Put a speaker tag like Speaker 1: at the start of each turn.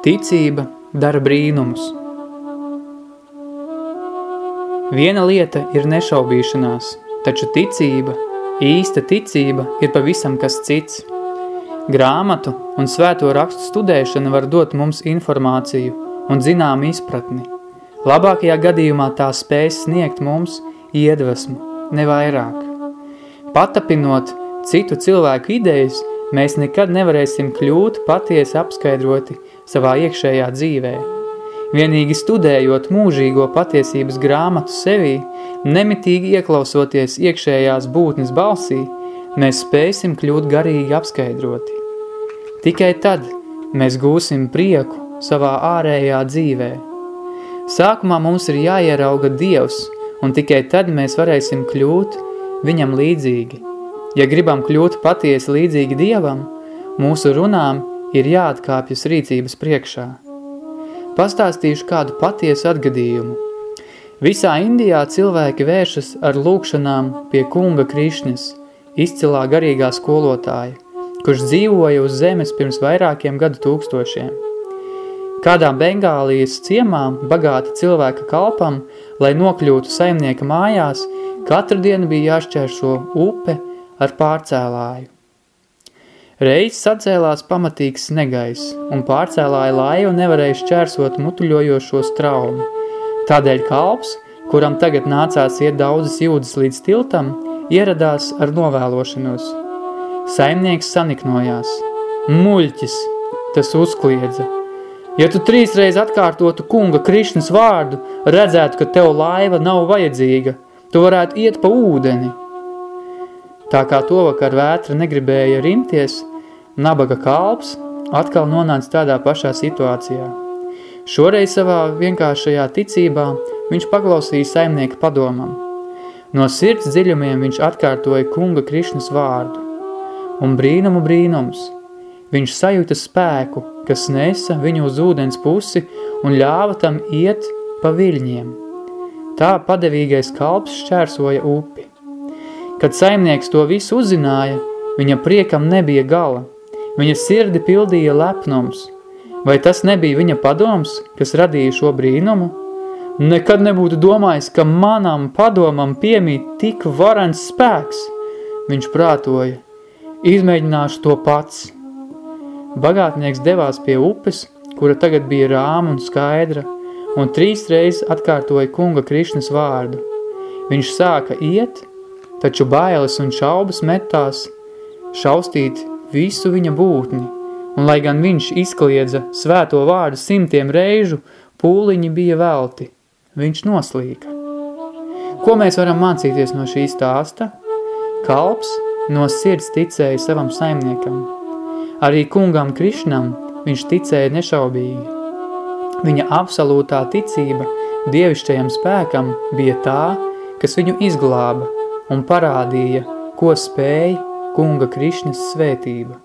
Speaker 1: Ticība dara brīnumus. Viena lieta ir nešaubīšanās, taču ticība, īsta ticība ir pavisam kas cits. Grāmatu un svēto rakstu studēšana var dot mums informāciju un zinām izpratni. Labākajā gadījumā tā spēj sniegt mums iedvesmu, ne vairāk. Patapinot citu cilvēku idejas, mēs nekad nevarēsim kļūt patiesi apskaidroti savā iekšējā dzīvē. Vienīgi studējot mūžīgo patiesības grāmatu sevī, nemitīgi ieklausoties iekšējās būtnes balsī, mēs spēsim kļūt garīgi apskaidroti. Tikai tad mēs gūsim prieku savā ārējā dzīvē. Sākumā mums ir jāierauga Dievs, un tikai tad mēs varēsim kļūt viņam līdzīgi. Ja gribam kļūt patiesi līdzīgi Dievam, mūsu runām ir jāatkāpjas rīcības priekšā. Pastāstīšu kādu patiesu atgadījumu. Visā Indijā cilvēki vēršas ar lūkšanām pie kunga Krišņas, izcilā garīgā skolotāja, kurš dzīvoja uz zemes pirms vairākiem gadu tūkstošiem. Kādā Bengālijas ciemā bagāta cilvēka kalpam, lai nokļūtu saimnieka mājās, katru dienu bija jāšķēršo upe ar pārcēlāju. Reiz sacēlās pamatīgs snegais, un pārcēlāja laivu nevarēja šķērsot mutuļojošo straumi. Tādēļ kalps, kuram tagad nācās iet daudzas jūdzes līdz tiltam, ieradās ar novēlošanos. Saimnieks saniknojās. Muļķis, tas uzkliedza. Ja tu trīsreiz atkārtotu kunga Krišnas vārdu, redzētu, ka tev laiva nav vajadzīga, tu varētu iet pa ūdeni. Tā kā to vakar vētra negribēja rimties, nabaga kalps atkal nonāca tādā pašā situācijā. Šoreiz savā vienkāršajā ticībā viņš paklausīja saimnieka padomam. No sirds dziļumiem viņš atkārtoja kunga Krišnas vārdu. Un brīnumu brīnums. Viņš sajūta spēku, kas nesa viņu uz ūdens pusi un ļāva tam iet pa viļņiem. Tā padevīgais kalps šķērsoja upi. Kad saimnieks to visu uzzināja, viņa priekam nebija gala – Viņa sirdi pildīja lepnums. Vai tas nebija viņa padoms, kas radīja šo brīnumu? Nekad nebūtu domājis, ka manam padomam piemīt tik varens spēks. Viņš prātoja, izmēģināšu to pats. Bagātnieks devās pie upes, kura tagad bija rāma un skaidra, un trīs reizes atkārtoja kunga Krišnas vārdu. Viņš sāka iet, taču bailes un šaubas metās šaustīt visu viņa būtni, un lai gan viņš izkliedza svēto vārdu simtiem reižu, pūliņi bija velti. Viņš noslīka. Ko mēs varam mācīties no šī stāsta? Kalps no sirds ticēja savam saimniekam. Arī kungam Krišnam viņš ticēja nešaubīgi. Viņa absolūtā ticība dievišķajam spēkam bija tā, kas viņu izglāba un parādīja, ko spēja kunga Krišņas svētība.